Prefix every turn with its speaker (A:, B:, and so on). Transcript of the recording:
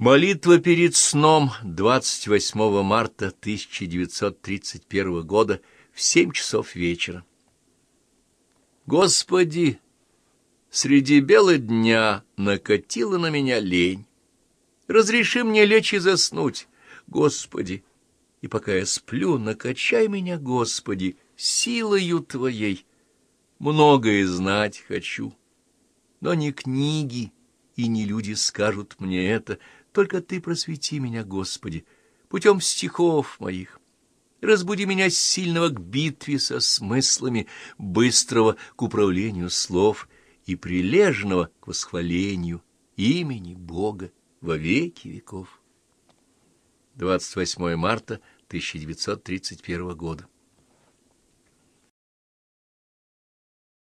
A: Молитва перед сном 28 марта 1931 года в семь часов вечера. Господи, среди бела дня накатила на меня лень. Разреши мне лечь и заснуть, Господи, и пока я сплю, накачай меня, Господи, силою Твоей. Многое знать хочу, но не книги и не люди скажут мне это — только Ты просвети меня, Господи, путем стихов моих. Разбуди меня сильного к битве со смыслами, быстрого к управлению слов и прилежного к восхвалению имени Бога во веки веков. 28 марта 1931 года.